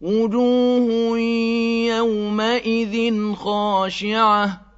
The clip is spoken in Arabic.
وجوه يومئذ خاشعة